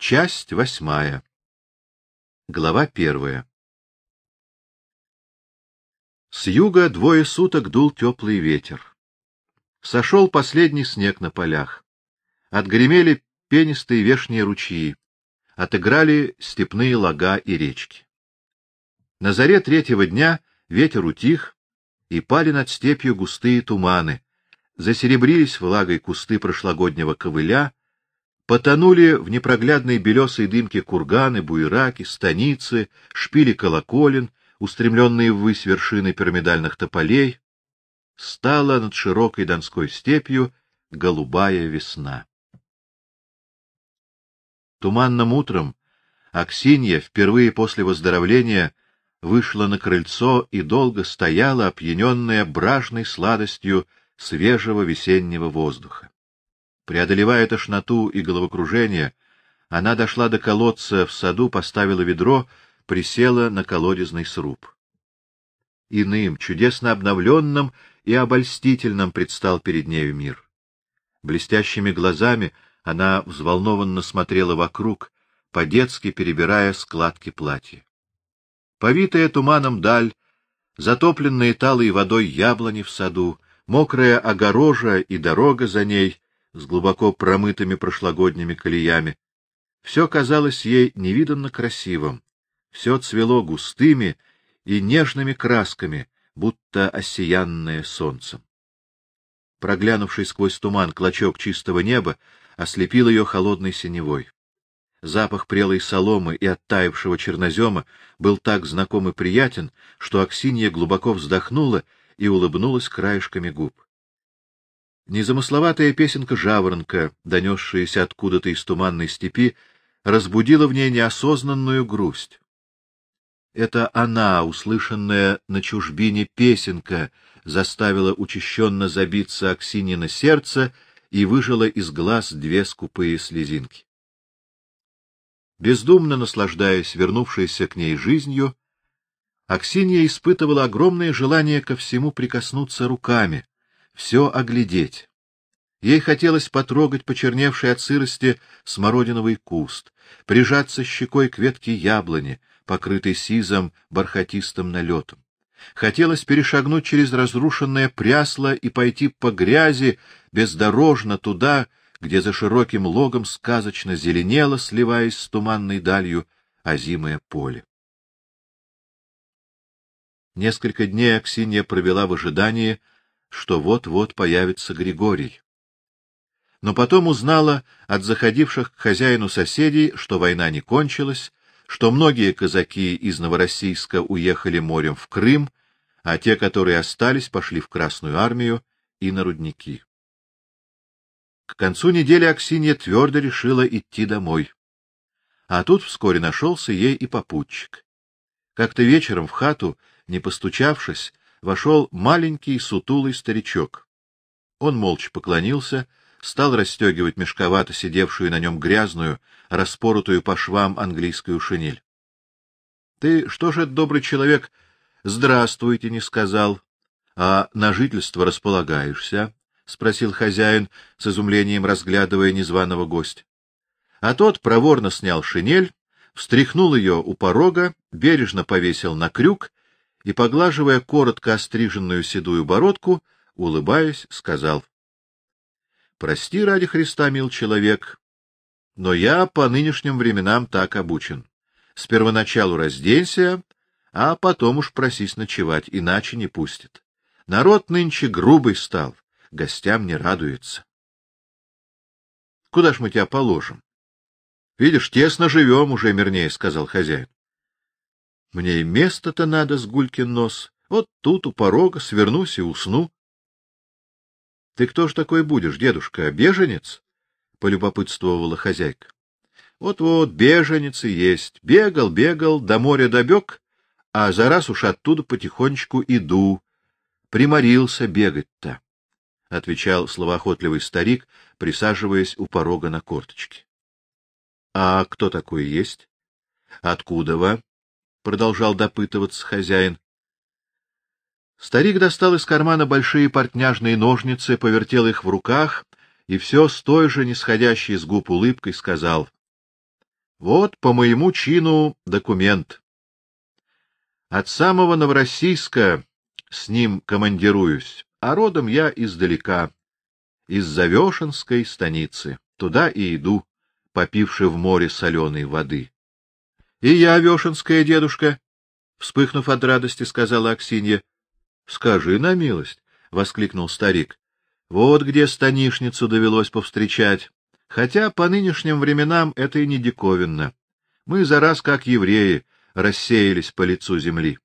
Часть восьмая. Глава первая. С юга двое суток дул теплый ветер. Сошел последний снег на полях. Отгремели пенистые вешние ручьи. Отыграли степные лага и речки. На заре третьего дня ветер утих, и пали над степью густые туманы. Засеребрились влагой кусты прошлогоднего ковыля, потонули в непроглядной белесой дымке курганы, буераки, станицы, шпили колоколен, устремленные ввысь вершины пирамидальных тополей. Стала над широкой донской степью голубая весна. Туманным утром Аксинья впервые после выздоровления вышла на крыльцо и долго стояла, опьяненная бражной сладостью свежего весеннего воздуха. Преодолевая тошноту и головокружение, она дошла до колодца в саду, поставила ведро, присела на колодезный сруб. Иным, чудесно обновленным и обольстительным предстал перед нею мир. Блестящими глазами она взволнованно смотрела вокруг, по-детски перебирая складки платья. Повитая туманом даль, затопленные талой водой яблони в саду, мокрая огорожа и дорога за ней с глубоко промытыми прошлогодними колеями. Все казалось ей невиданно красивым, все цвело густыми и нежными красками, будто осиянное солнцем. Проглянувший сквозь туман клочок чистого неба ослепил ее холодной синевой. Запах прелой соломы и оттаившего чернозема был так знаком и приятен, что Аксинья глубоко вздохнула и улыбнулась краешками губ. Незамысловатая песенка жаворонка, донесшаяся откуда-то из туманной степи, разбудила в ней неосознанную грусть. Это она, услышанная на чужбине песенка, заставила учащенно забиться Аксинина сердце и выжила из глаз две скупые слезинки. Бездумно наслаждаясь вернувшейся к ней жизнью, Аксинья испытывала огромное желание ко всему прикоснуться руками, все оглядеть. Ей хотелось потрогать почерневший от сырости смородиновый куст, прижаться щекой к ветке яблони, покрытой сизым бархатистым налетом. Хотелось перешагнуть через разрушенное прясло и пойти по грязи бездорожно туда, где за широким логом сказочно зеленело, сливаясь с туманной далью, озимое поле. Несколько дней Аксинья провела в ожидании, что вот-вот появится Григорий. Но потом узнала от заходивших к хозяину соседей, что война не кончилась, что многие казаки из Новороссийска уехали морем в Крым, а те, которые остались, пошли в Красную армию и на рудники. К концу недели Аксинья твердо решила идти домой. А тут вскоре нашелся ей и попутчик. Как-то вечером в хату, не постучавшись, вошел маленький сутулый старичок. Он молча поклонился, стал расстегивать мешковато сидевшую на нем грязную, распоротую по швам английскую шинель. — Ты что же, добрый человек, здравствуйте не сказал, а на жительство располагаешься? — спросил хозяин, с изумлением разглядывая незваного гостя. А тот проворно снял шинель, встряхнул ее у порога, бережно повесил на крюк и, поглаживая коротко остриженную седую бородку, улыбаясь, сказал: "Прости ради Христа, мил человек, но я по нынешним временам так обучен. С первоначалу разденься, а потом уж просись ночевать, иначе не пустят. Народ нынче грубый стал, гостям не радуется. Куда ж мы тебя положим? Видишь, тесно живем уже, мирнее сказал хозяин. Мне и место-то надо с гулькин нос. Вот тут у порога свернусь и усну. — Ты кто ж такой будешь, дедушка, беженец? — полюбопытствовала хозяйка. Вот — Вот-вот, беженец и есть. Бегал, бегал, до моря добег, а за раз уж оттуда потихонечку иду. Приморился бегать-то, — отвечал словоохотливый старик, присаживаясь у порога на корточки. — А кто такой есть? — Откуда вы? Продолжал допытываться хозяин. Старик достал из кармана большие портняжные ножницы, повертел их в руках и все с той же нисходящей с губ улыбкой сказал: Вот по моему чину документ. От самого Новороссийска с ним командируюсь, а родом я издалека, из Завешенской станицы. Туда и иду, попивши в море соленой воды. — И я Вешенская, дедушка, — вспыхнув от радости, сказала Аксинья. — Скажи на милость, — воскликнул старик. — Вот где станишницу довелось повстречать. Хотя по нынешним временам это и не диковинно. Мы за раз, как евреи, рассеялись по лицу земли.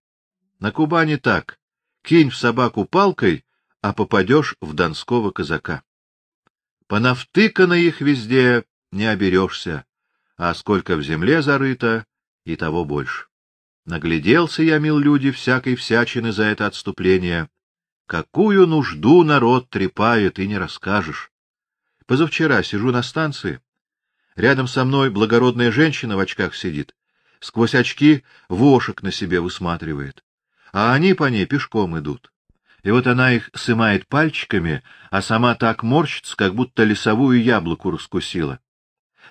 На Кубани так. Кинь в собаку палкой, а попадешь в донского казака. Понавтыкано их везде не оберешься, а сколько в земле зарыто, и того больше. Нагляделся я, мил люди, всякой всячины за это отступление. Какую нужду народ трепает, и не расскажешь. Позавчера сижу на станции. Рядом со мной благородная женщина в очках сидит. Сквозь очки вошек на себе высматривает. А они по ней пешком идут. И вот она их сымает пальчиками, а сама так морщится, как будто лесовую яблоку раскусила.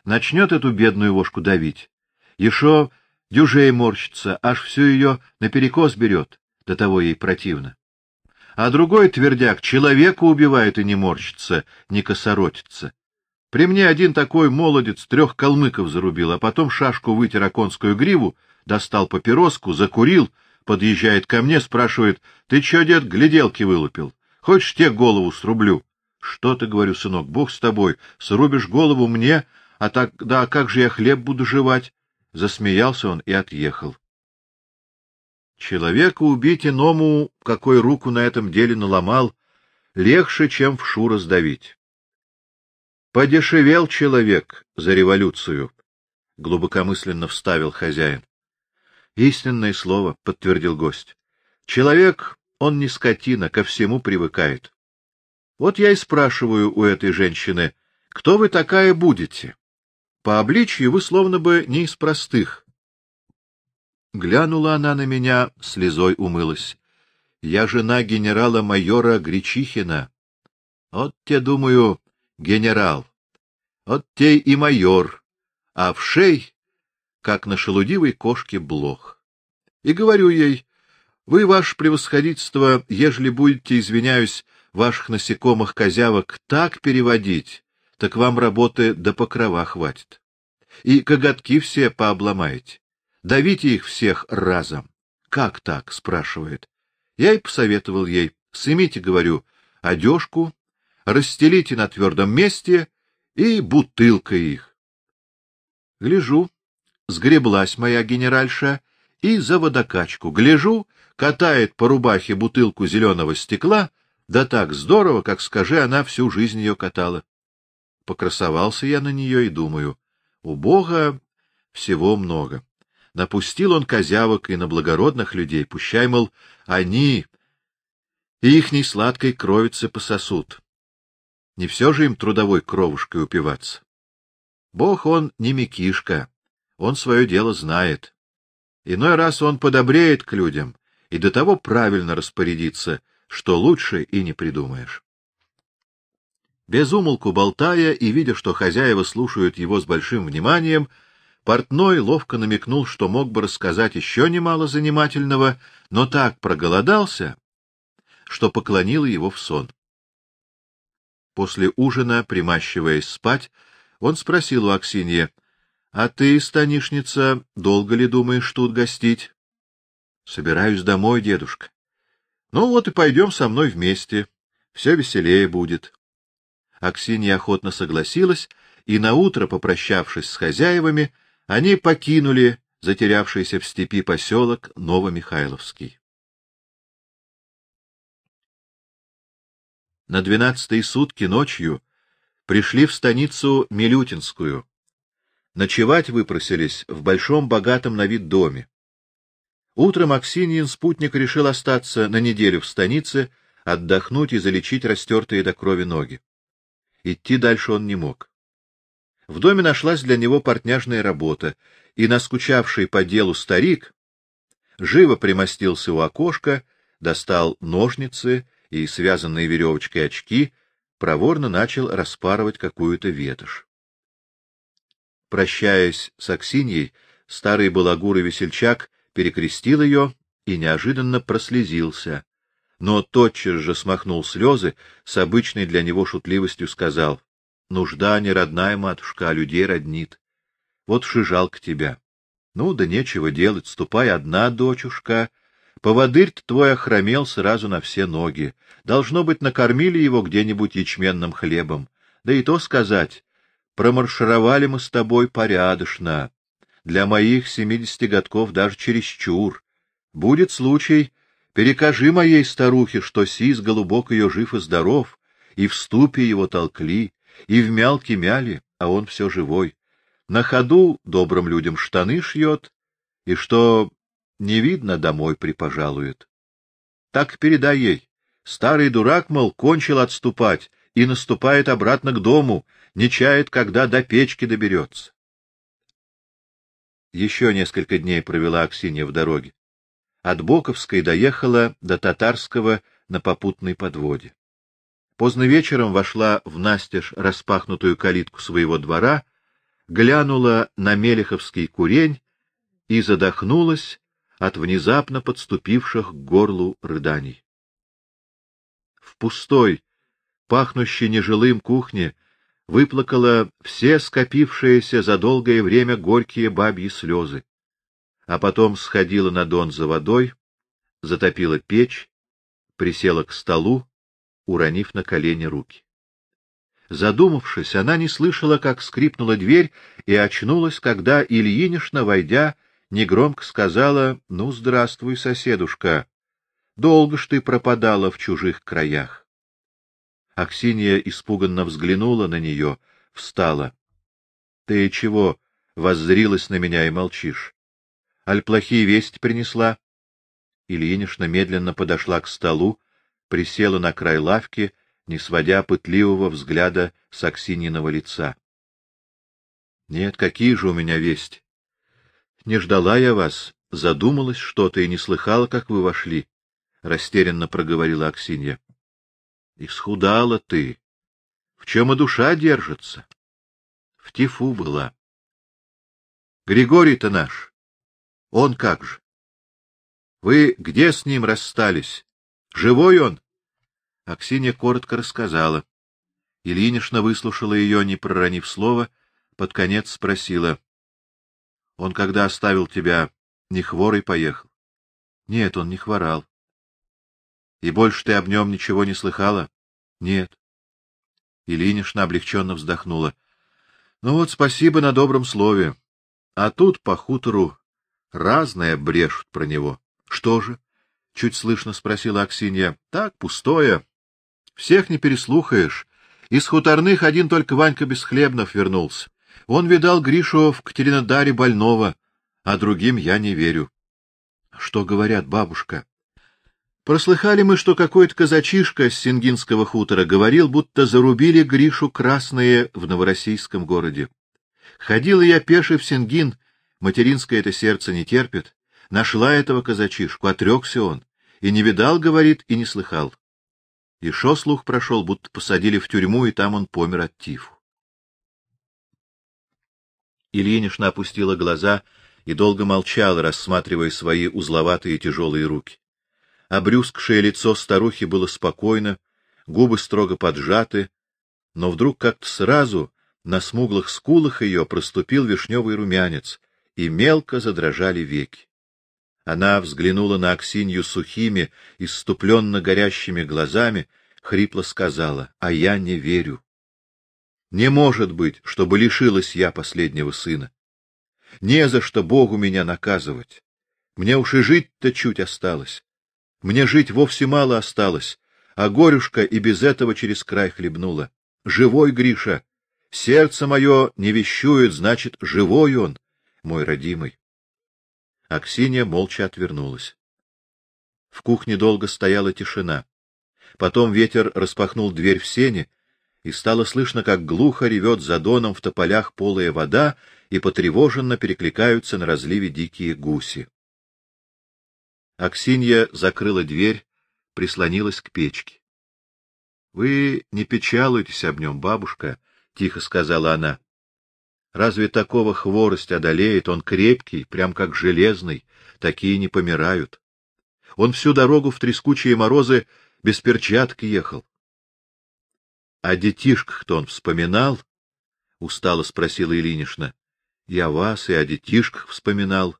Начнет эту бедную вошку давить. Еще дюжей морщится, аж всю ее наперекос берет, до того ей противно. А другой твердяк человека убивает и не морщится, не косоротится. При мне один такой молодец трех калмыков зарубил, а потом шашку вытер оконскую гриву, достал папироску, закурил, подъезжает ко мне, спрашивает, — Ты чё, дед, гляделки вылупил? Хочешь, те голову срублю? — Что ты, говорю, сынок, бог с тобой, срубишь голову мне, а тогда как же я хлеб буду жевать? Засмеялся он и отъехал. Человека убить иному, какой руку на этом деле наломал, легче, чем в шу раздавить. Подешевел человек за революцию, глубокомысленно вставил хозяин. Истинное слово, подтвердил гость. Человек, он не скотина, ко всему привыкает. Вот я и спрашиваю у этой женщины, кто вы такая будете? По обличью вы словно бы не из простых. Глянула она на меня, слезой умылась. Я жена генерала-майора Гречихина. Вот те, думаю, генерал. Вот те и майор. А в шей, как на шелудивой кошке, блох. И говорю ей, вы, ваше превосходительство, ежели будете, извиняюсь, ваших насекомых козявок так переводить, так вам работы до покрова хватит. И коготки все пообломаете. Давите их всех разом. Как так, спрашивает. Я и посоветовал ей: сымите, говорю, одежку, расстелите на твердом месте и бутылкой их. Гляжу, сгреблась моя генеральша и за водокачку. Гляжу, катает по рубахе бутылку зеленого стекла, да так здорово, как скажи, она всю жизнь ее катала. Покрасовался я на нее и думаю: у Бога всего много напустил он козявок и на благородных людей, пущай, мол, они ихней сладкой кровицы пососут. Не все же им трудовой кровушкой упиваться. Бог он не микишка, он свое дело знает. Иной раз он подобреет к людям и до того правильно распорядится, что лучше и не придумаешь. Без умолку болтая и видя, что хозяева слушают его с большим вниманием, Портной ловко намекнул, что мог бы рассказать еще немало занимательного, но так проголодался, что поклонил его в сон. После ужина, примащиваясь спать, он спросил у Аксиньи: "А ты, станишница, долго ли думаешь тут гостить?" "Собираюсь домой, дедушка". "Ну вот и пойдем со мной вместе. Все веселее будет". Аксинья охотно согласилась и на утро, попрощавшись с хозяевами, они покинули затерявшийся в степи поселок Новомихайловский. На двенадцатые сутки ночью пришли в станицу Милютинскую. Ночевать выпросились в большом богатом на вид доме. Утром Аксиньин спутник решил остаться на неделю в станице, отдохнуть и залечить растертые до крови ноги. Идти дальше он не мог. В доме нашлась для него портняжная работа, и наскучавший по делу старик живо примостился у окошка, достал ножницы и связанные веревочкой очки, проворно начал распарывать какую-то ветошь. Прощаясь с Аксиньей, старый балагур и весельчак перекрестил ее и неожиданно прослезился. Но тотчас же смахнул слезы, с обычной для него шутливостью сказал: "Нужда не родная матушка, а людей роднит. Вот жалко тебя. Ну да нечего делать, ступай одна, дочушка. Поводырь-то твой охромел сразу на все ноги. Должно быть, накормили его где-нибудь ячменным хлебом. Да и то сказать, промаршировали мы с тобой порядочно. Для моих семидесяти годков даже чересчур. Будет случай, перекажи моей старухе, что сис голубок ее жив и здоров, и в ступе его толкли, и в мялке мяли, а он все живой. На ходу добрым людям штаны шьет, и что не видно, домой припожалует. Так передай ей. Старый дурак, мол, кончил отступать и наступает обратно к дому, не чает, когда до печки доберется. Еще несколько дней провела Аксинья в дороге. От Боковской доехала до Татарского на попутной подводе. Поздно вечером вошла в настежь распахнутую калитку своего двора, глянула на Мелеховский курень и задохнулась от внезапно подступивших к горлу рыданий. В пустой, пахнущей нежилым кухне выплакала все скопившиеся за долгое время горькие бабьи слезы, а потом сходила на дон за водой, затопила печь, присела к столу, уронив на колени руки. Задумавшись, она не слышала, как скрипнула дверь, и очнулась, когда Ильинишна, войдя, негромко сказала: "Ну, здравствуй, соседушка. Долго ж ты пропадала в чужих краях". Аксинья испуганно взглянула на нее, встала. Ты чего воззрилась на меня и молчишь? Аль плохие вести принесла? Ильинишна медленно подошла к столу, присела на край лавки не сводя пытливого взгляда с Аксининого лица. Нет, какие же у меня вести? Не ждала я вас, задумалась что-то и не слыхала, как вы вошли, растерянно проговорила Аксинья. Исхудала ты. В чем и душа держится? В тифу была. Григорий-то наш. Он как же? Вы где с ним расстались? Живой он? Аксинья коротко рассказала. Ильинишна выслушала ее, не проронив слова, под конец спросила: "Он когда оставил тебя, не хворый поехал?" "Нет, он не хворал." "И больше ты об нем ничего не слыхала?" "Нет." Ильинишна облегченно вздохнула. "Ну вот, спасибо на добром слове. А тут по хутору разное брешут про него. Что же?" чуть слышно спросила Аксинья. "Так, пустое. Всех не переслухаешь. Из хуторных один только Ванька Бесхлебнов вернулся. Он видал Гришу в Катеринодаре больного, а другим я не верю. Что говорят, бабушка? Прослыхали мы, что какой-то казачишка с Сингинского хутора говорил, будто зарубили Гришу красные в новороссийском городе. Ходила я пеше в Сингин, материнское это сердце не терпит. Нашла этого казачишку, отрекся он, и не видал, говорит, и не слыхал. И шо слух прошел, будто посадили в тюрьму, и там он помер от тифу. Ильинишна опустила глаза и долго молчала, рассматривая свои узловатые тяжелые руки. Обрюзгшее лицо старухи было спокойно, губы строго поджаты, но вдруг как-то сразу на смуглых скулах ее проступил вишневый румянец, и мелко задрожали веки. Она взглянула на Аксинью сухими, иступленно горящими глазами, хрипло сказала: "А я не верю. Не может быть, чтобы лишилась я последнего сына. Не за что Богу меня наказывать. Мне уж и жить-то чуть осталось. Мне жить вовсе мало осталось, а горюшка и без этого через край хлебнула. Живой Гриша, сердце мое не вещует, значит, живой он, мой родимый. Аксинья молча отвернулась. В кухне долго стояла тишина. Потом ветер распахнул дверь в сени, и стало слышно, как глухо ревет за доном в тополях полая вода, и потревоженно перекликаются на разливе дикие гуси. Аксинья закрыла дверь, прислонилась к печке. Вы не печалуйтесь об нем, бабушка, тихо сказала она. Разве такого хворость одолеет? Он крепкий, прям как железный, такие не помирают. Он всю дорогу в трескучие морозы без перчатки ехал. — А детишках-то он вспоминал? — устало спросила Ильинична. — Я вас и о детишках вспоминал.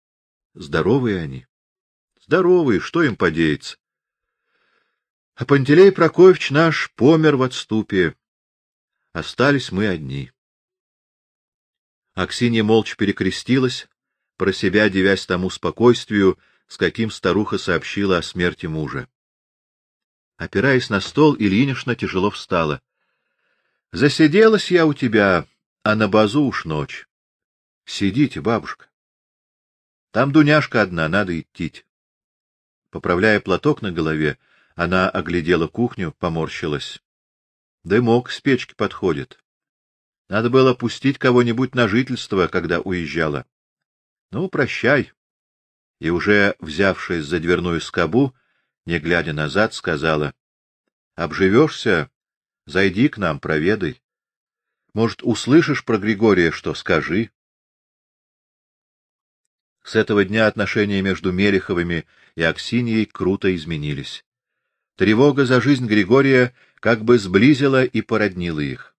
— Здоровые они? — Здоровые, что им подеется? А Пантелей Прокофьевич наш помер в отступе. Остались мы одни. Аксинья молча перекрестилась, про себя девясь тому спокойствию, с каким старуха сообщила о смерти мужа. Опираясь на стол, Ильинична тяжело встала. — Засиделась я у тебя, а на базу уж ночь. — Сидите, бабушка. Там Дуняшка одна, надо идти. Поправляя платок на голове, она оглядела кухню, поморщилась. Дымок с печки подходит. Надо было пустить кого-нибудь на жительство, когда уезжала. Ну, прощай. И уже взявшись за дверную скобу, не глядя назад, сказала: Обживешься, зайди к нам, проведай. Может, услышишь про Григория, что скажи. С этого дня отношения между Мелеховыми и Аксиньей круто изменились. Тревога за жизнь Григория как бы сблизила и породнила их.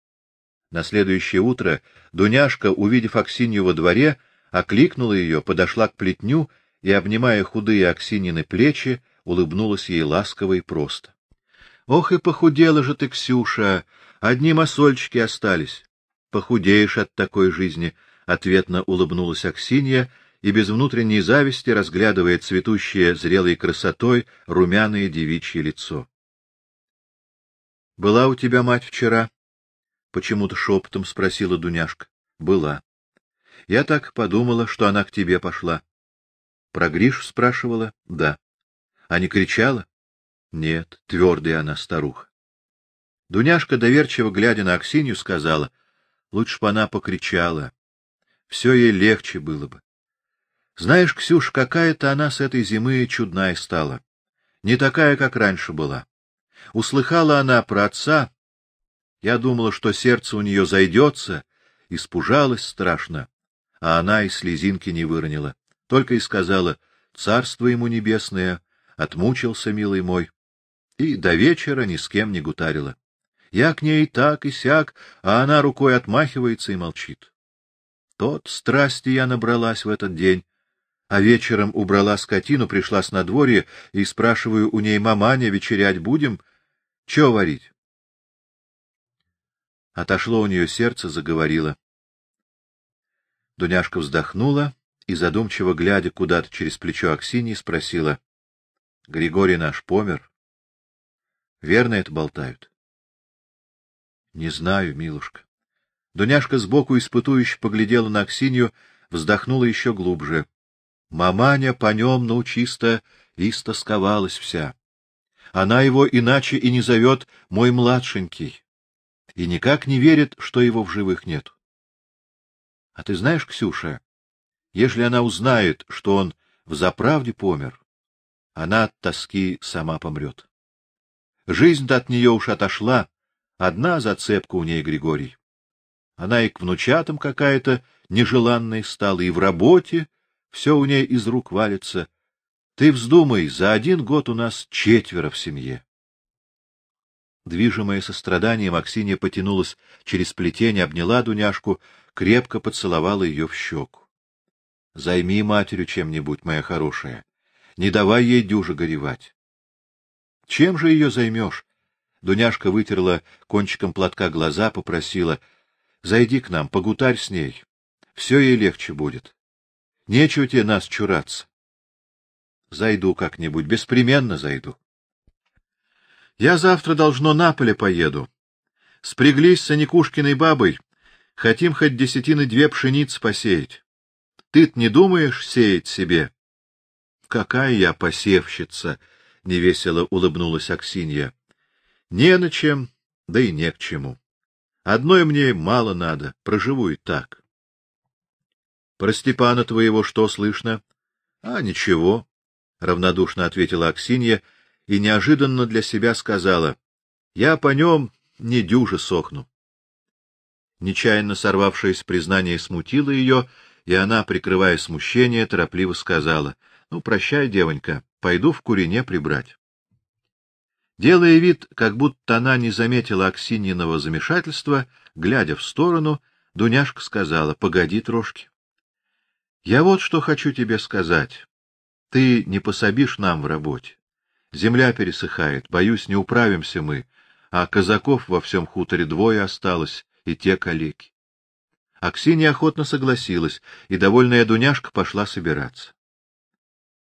На следующее утро Дуняшка, увидев Аксинью во дворе, окликнула ее, подошла к плетню и, обнимая худые Аксинины плечи, улыбнулась ей ласково и просто. — Ох и похудела же ты, Ксюша! Одни мосольчики остались. — Похудеешь от такой жизни! — ответно улыбнулась Аксинья и без внутренней зависти разглядывая цветущее зрелой красотой румяное девичье лицо. — Была у тебя мать вчера? Почему-то шепотом спросила Дуняшка. Была. Я так подумала, что она к тебе пошла. Про Гришу спрашивала? Да. А не кричала? Нет, твердая она старуха. Дуняшка, доверчиво глядя на Аксинью, сказала: "Лучше бы она покричала. Все ей легче было бы. Знаешь, Ксюш, какая-то она с этой зимы чудная стала. Не такая, как раньше была. Услыхала она про отца, я думала, что сердце у нее зайдется, испужалась страшно, а она и слезинки не выронила, только и сказала: "Царство ему небесное, отмучился, милый мой". И до вечера ни с кем не гутарила. Я к ней так и сяк, а она рукой отмахивается и молчит. Тот страсти я набралась в этот день, а вечером убрала скотину, пришла с надворья и спрашиваю у ней: "Маманя, вечерять будем? Что варить?" Отошло у нее сердце, заговорило. Дуняшка вздохнула и, задумчиво глядя куда-то через плечо Аксиньи, спросила: — Григорий наш помер? Верно это болтают? — Не знаю, милушка. Дуняшка сбоку испытующе поглядела на Аксинью, вздохнула еще глубже. Маманя по нем, ну, чисто истосковалась вся. Она его иначе и не зовет мой младшенький и никак не верит, что его в живых нет. А ты знаешь, Ксюша, если она узнает, что он в заправде помер, она от тоски сама помрет. Жизнь-то от нее уж отошла, одна зацепка у ней Григорий. Она и к внучатам какая-то нежеланная стала, и в работе все у ней из рук валится. Ты вздумай, за один год у нас четверо в семье. Движимая состраданием, Аксинья потянулась через плетень, обняла Дуняшку, крепко поцеловала ее в щеку. — Займи матерью чем-нибудь, моя хорошая. Не давай ей дюже горевать. — Чем же ее займешь? Дуняшка вытерла кончиком платка глаза, попросила. — Зайди к нам, погутарь с ней. Все ей легче будет. Нечего тебе нас чураться. — Зайду как-нибудь, беспременно зайду. Я завтра должно на поле поеду. Спряглись с Аникушкиной бабой, хотим хоть десятины две пшениц посеять. Ты-то не думаешь сеять себе? Какая я посевщица, невесело улыбнулась Аксинья. Не на чем, да и не к чему. Одной мне мало надо, проживу и так. Про Степана твоего что слышно? А ничего, равнодушно ответила Аксинья и неожиданно для себя сказала: "Я по нем не дюже сохну". Нечаянно сорвавшееся признание смутило ее, и она, прикрывая смущение, торопливо сказала: "Ну, прощай, девонька, пойду в курине прибрать". Делая вид, как будто она не заметила Аксиньиного замешательства, глядя в сторону, Дуняшка сказала: "Погоди трошки. Я вот что хочу тебе сказать. Ты не пособишь нам в работе. Земля пересыхает, боюсь, не управимся мы, а казаков во всем хуторе двое осталось, и те калеки. Аксинья охотно согласилась, и довольная Дуняшка пошла собираться.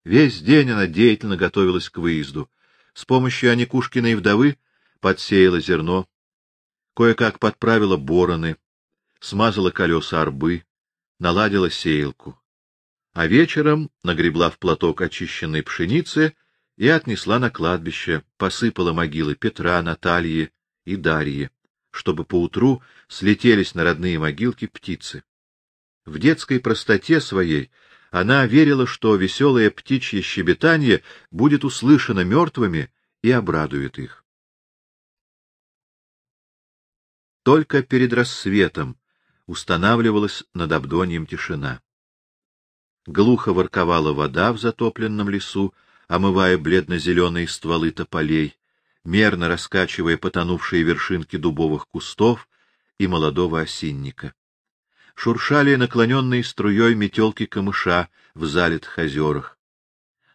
Весь день она деятельно готовилась к выезду. С помощью Аникушкиной вдовы подсеяла зерно, кое-как подправила бороны, смазала колеса арбы, наладила сеялку. А вечером нагребла в платок очищенной пшеницы и отнесла на кладбище, посыпала могилы Петра, Натальи и Дарьи чтобы поутру слетелись на родные могилки птицы. В детской простоте своей она верила, что веселое птичье щебетание будет услышано мертвыми и обрадует их. Только перед рассветом устанавливалась над Абдоньем тишина. Глухо ворковала вода в затопленном лесу, омывая бледно-зеленые стволы тополей мерно раскачивая потонувшие вершинки дубовых кустов и молодого осинника. Шуршали наклоненные струей метелки камыша в залитых озерах.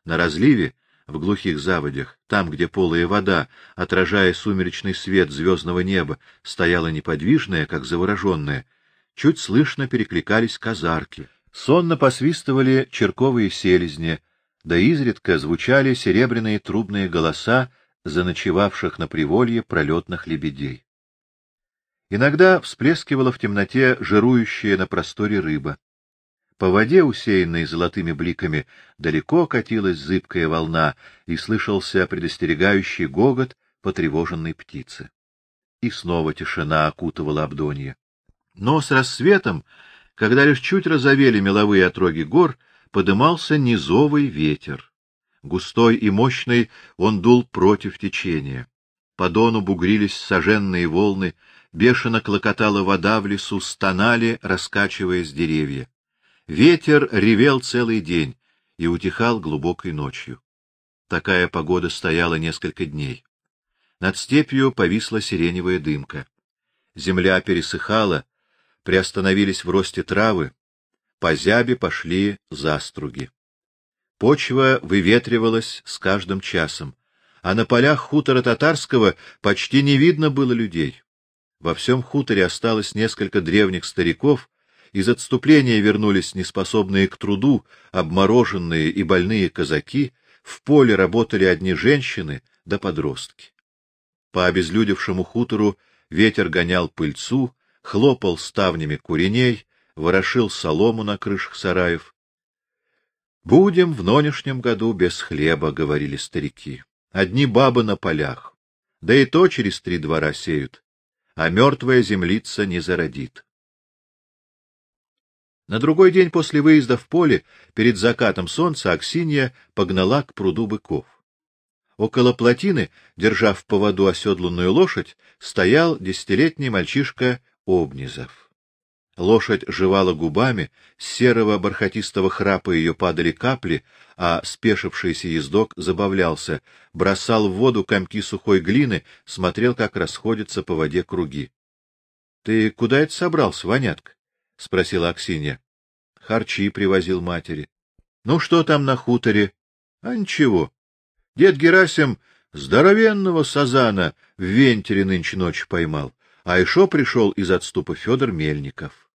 На разливе, в глухих заводях, там, где полая вода, отражая сумеречный свет звездного неба, стояла неподвижная, как завороженная, чуть слышно перекликались казарки. Сонно посвистывали черковые селезни, да изредка звучали серебряные трубные голоса заночевавших на приволье пролетных лебедей. Иногда всплескивала в темноте жирующая на просторе рыба. По воде, усеянной золотыми бликами, далеко катилась зыбкая волна, и слышался предостерегающий гогот потревоженной птицы. И снова тишина окутывала Абдонье. Но с рассветом, когда лишь чуть разовели меловые отроги гор, подымался низовый ветер. Густой и мощный он дул против течения. По дону бугрились соженные волны, бешено клокотала вода в лесу, стонали, раскачиваясь деревья. Ветер ревел целый день и утихал глубокой ночью. Такая погода стояла несколько дней. Над степью повисла сиреневая дымка. Земля пересыхала, приостановились в росте травы, по зябе пошли заструги. Почва выветривалась с каждым часом, а на полях хутора татарского почти не видно было людей. Во всем хуторе осталось несколько древних стариков, из отступления вернулись неспособные к труду, обмороженные и больные казаки, в поле работали одни женщины да подростки. По обезлюдевшему хутору ветер гонял пыльцу, хлопал ставнями куреней, ворошил солому на крышах сараев. Будем в нынешнем году без хлеба, говорили старики. Одни бабы на полях. Да и то через три двора сеют, а мертвая землица не зародит. На другой день после выезда в поле, перед закатом солнца, Аксинья погнала к пруду быков. Около плотины, держа в поводу оседланную лошадь, стоял десятилетний мальчишка Обнизов. Лошадь жевала губами, с серого бархатистого храпа ее падали капли, а спешившийся ездок забавлялся, бросал в воду комки сухой глины, смотрел, как расходятся по воде круги. — Ты куда это собрался, Ванятка? — спросила Аксинья. — Харчи привозил матери. — Ну, что там на хуторе? — А ничего. Дед Герасим здоровенного сазана в вентере нынче ночью поймал, а еще пришел из отступа Федор Мельников.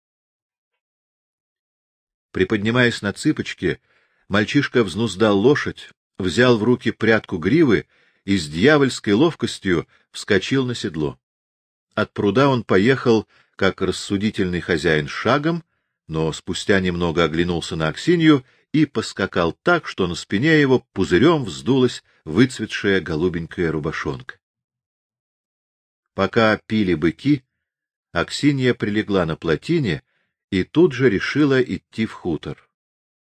Приподнимаясь на цыпочки, мальчишка взнуздал лошадь, взял в руки прядку гривы и с дьявольской ловкостью вскочил на седло. От пруда он поехал, как рассудительный хозяин, шагом, но спустя немного оглянулся на Аксинью и поскакал так, что на спине его пузырем вздулась выцветшая голубенькая рубашонка. Пока пили быки, Аксинья прилегла на плотине и тут же решила идти в хутор.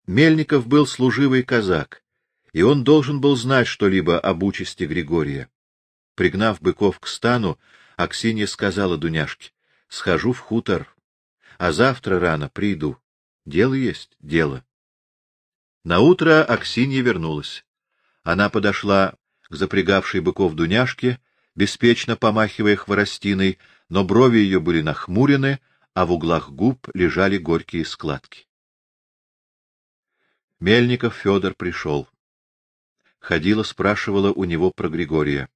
Мельников был служивый казак, и он должен был знать что-либо об участи Григория. Пригнав быков к стану, Аксинья сказала Дуняшке: схожу в хутор, а завтра рано приду. Дело есть, дело. На утро Аксинья вернулась. Она подошла к запрягавшей быков Дуняшке, беспечно помахивая хворостиной, но брови ее были нахмурены, а в углах губ лежали горькие складки. Мельников Федор пришел. Ходила, спрашивала у него про Григория.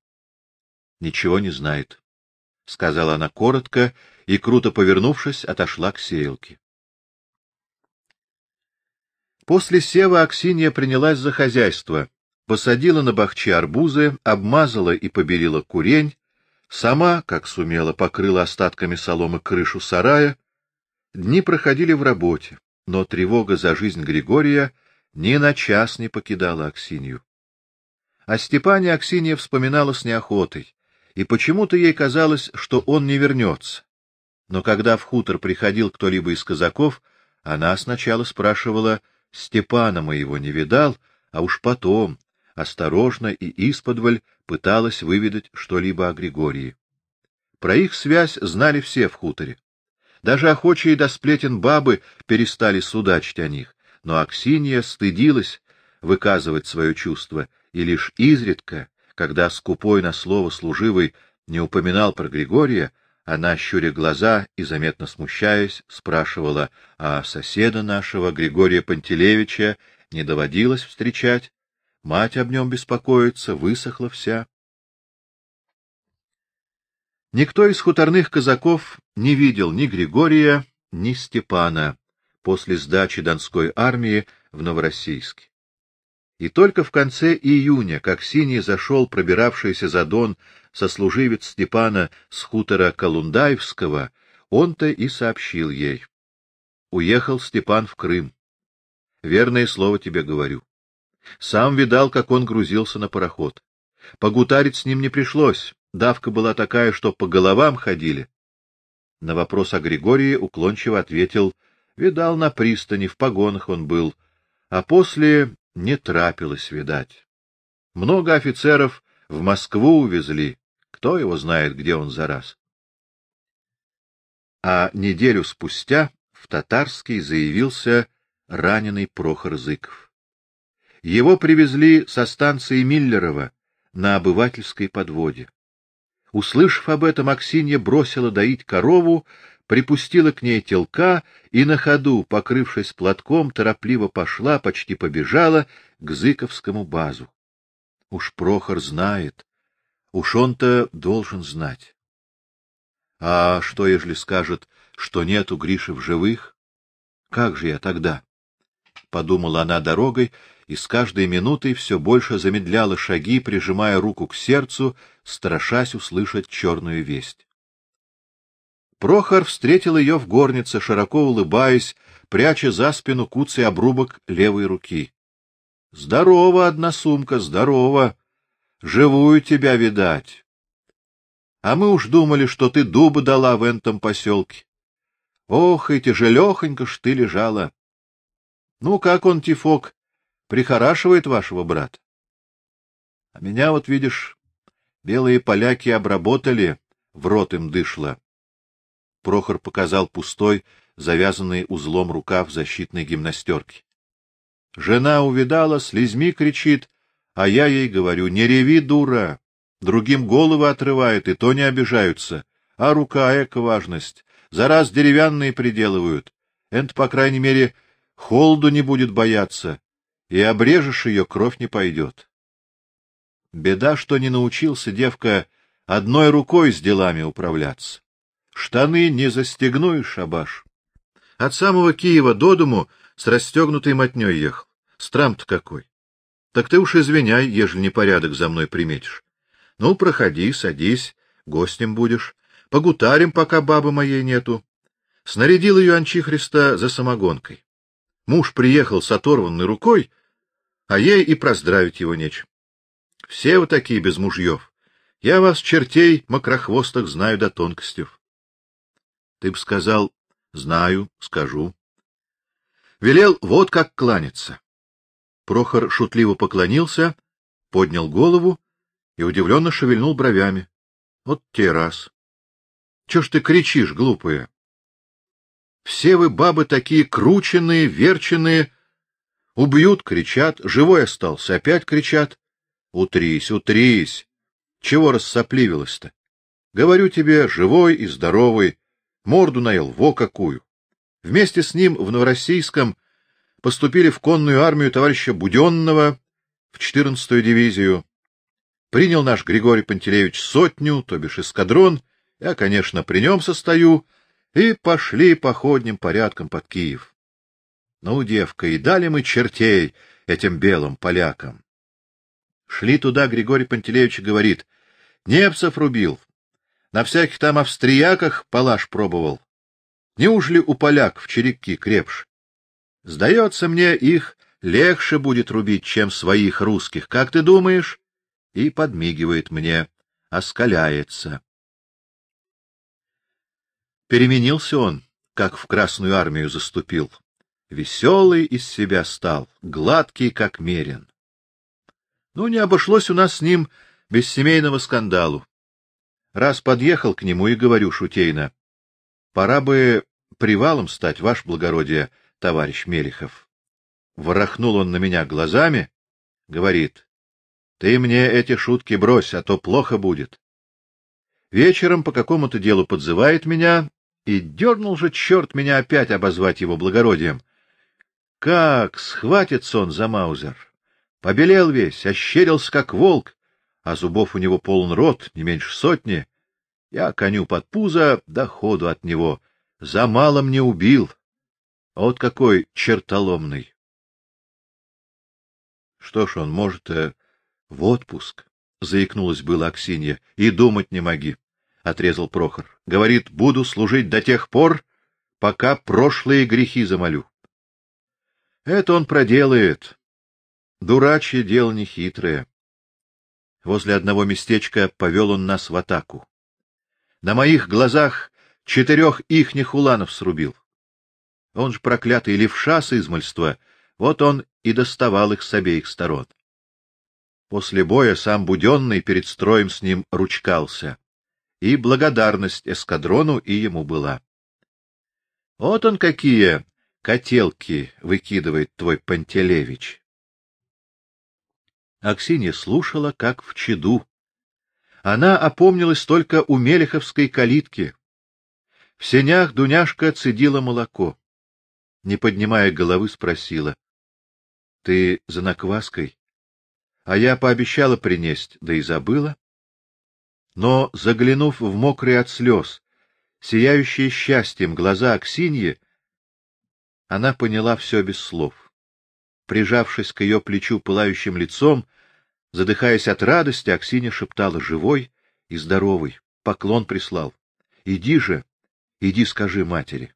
Ничего не знает, сказала она коротко и круто повернувшись, отошла к сеялке. После сева Аксинья принялась за хозяйство, посадила на бахче арбузы, обмазала и побелила курень, сама, как сумела, покрыла остатками соломы крышу сарая. Дни проходили в работе, но тревога за жизнь Григория ни на час не покидала Аксинью. О Степане Аксинья вспоминала с неохотой, и почему-то ей казалось, что он не вернется. Но когда в хутор приходил кто-либо из казаков, она сначала спрашивала: "Степана моего не видал?" А уж потом, осторожно и исподволь, пыталась выведать что-либо о Григории. Про их связь знали все в хуторе. Даже охочие до сплетен бабы перестали судачить о них, но Аксинья стыдилась выказывать свое чувство, и лишь изредка, когда скупой на слово служивый не упоминал про Григория, она, щуря глаза и заметно смущаясь, спрашивала, а соседа нашего, Григория Пантелеевича, не доводилось встречать? Мать об нем беспокоится, высохла вся. Никто из хуторных казаков не видел ни Григория, ни Степана после сдачи Донской армии в Новороссийске. И только в конце июня, как Синий зашел пробиравшийся за Дон сослуживец Степана с хутора Колундаевского, он-то и сообщил ей. Уехал Степан в Крым. Верное слово тебе говорю. Сам видал, как он грузился на пароход. Погутарить с ним не пришлось. Давка была такая, что по головам ходили. На вопрос о Григории уклончиво ответил: видал на пристани, в погонах он был, а после не трапилось, видать. Много офицеров в Москву увезли, кто его знает, где он зараз. А неделю спустя в Татарский заявился раненый Прохор Зыков. Его привезли со станции Миллерова на обывательской подводе. Услышав об этом, Аксинья бросила доить корову, припустила к ней телка и на ходу, покрывшись платком, торопливо пошла, почти побежала к Зыковскому базу. Уж Прохор знает, уж он-то должен знать. А что, ежели скажет, что нету Гриши в живых? Как же я тогда? Подумала она дорогой и с каждой минутой все больше замедляла шаги, прижимая руку к сердцу, страшась услышать черную весть. Прохор встретил ее в горнице, широко улыбаясь, пряча за спину куцый обрубок левой руки. Здорово, одна сумка, здорово. Живую тебя видать. А мы уж думали, что ты дуба дала в этом поселке. Ох, и тяжелехонько ж ты лежала. Ну как он, Тифок, прихорашивает вашего брата? А меня вот видишь, белые поляки обработали, в рот им дышло. Прохор показал пустой, завязанный узлом рукав защитной гимнастерки. Жена увидала, слезьми кричит, а я ей говорю: "Не реви, дура. Другим головы отрывает, и то не обижаются. А рука эко важность. За раз деревянные приделывают. Энт, по крайней мере, холоду не будет бояться, и обрежешь ее, кровь не пойдет. Беда, что не научился девка одной рукой с делами управляться. Штаны не застегнуешь, шабаш. От самого Киева до дому с расстегнутой мотней ехал. Страм-то какой. Так ты уж извиняй, ежели непорядок за мной приметишь. Ну, проходи, садись, гостем будешь. Погутарим, пока бабы моей нету. Снарядил ее Анчихриста за самогонкой. Муж приехал с оторванной рукой, а ей и проздравить его нечем. Все вы такие без мужьев. Я вас, чертей, мокрохвостых, знаю до тонкостей. Ты б сказал: "Знаю, скажу". Велел вот как кланяться. Прохор шутливо поклонился, поднял голову и удивленно шевельнул бровями. Вот те раз. Чего ж ты кричишь, глупая? Все вы бабы такие крученные, верченые. Убьют, кричат, живой остался, опять кричат. Утрись, утрись. Чего рассопливилась-то? Говорю тебе, живой и здоровый, морду наел, во какую. Вместе с ним в Новороссийском поступили в конную армию товарища Буденного в 14-ю дивизию. Принял наш Григорий Пантелеевич сотню, то бишь эскадрон, я, конечно, при нем состою, и пошли походным порядком под Киев. Ну, девка, и дали мы чертей этим белым полякам. Шли туда, Григорий Пантелеевич говорит, Непсов рубил, на всяких там австрияках палаш пробовал. Неужели у поляков черепки крепше? Сдается мне, их легче будет рубить, чем своих русских. Как ты думаешь? И подмигивает мне, оскаляется. Переменился он, как в Красную армию заступил. Веселый из себя стал, гладкий, как мерин. Ну, не обошлось у нас с ним без семейного скандалу. Раз подъехал к нему и говорю шутейно: "Пора бы привалом стать, ваше благородие, товарищ Мелихов". Ворохнул он на меня глазами, говорит: "Ты мне эти шутки брось, а то плохо будет". Вечером по какому-то делу подзывает меня, и дернул же черт меня опять обозвать его благородием. Как схватится он за маузер! Побелел весь, ощерился как волк, а зубов у него полон рот, не меньше сотни. Я коню под пузо, до ходу от него. За малом не убил. Вот какой чертоломный. Что ж он, может, э, в отпуск? заикнулась была Аксинья. И думать не моги отрезал Прохор. Говорит: "Буду служить до тех пор, пока прошлые грехи замолю". Это он проделает. Дурачье дело не хитрое. Возле одного местечка повел он нас в атаку. На моих глазах четырех ихних уланов срубил. Он же проклятый левша с измольства, вот он и доставал их с обеих сторон. После боя сам Буденный перед строем с ним ручкался и благодарность эскадрону и ему была. Вот он какие котелки выкидывает твой Пантелеевич. Аксинья слушала, как в чаду. Она опомнилась только у Мелеховской калитки. В сенях Дуняшка цедила молоко. Не поднимая головы, спросила: "Ты за накваской? А я пообещала принести, да и забыла" но, заглянув в мокрые от слез, сияющие счастьем глаза Аксиньи, она поняла все без слов. Прижавшись к ее плечу пылающим лицом, задыхаясь от радости, Аксинья шептала: "Живой и здоровый, поклон прислал. Иди же, иди скажи матери".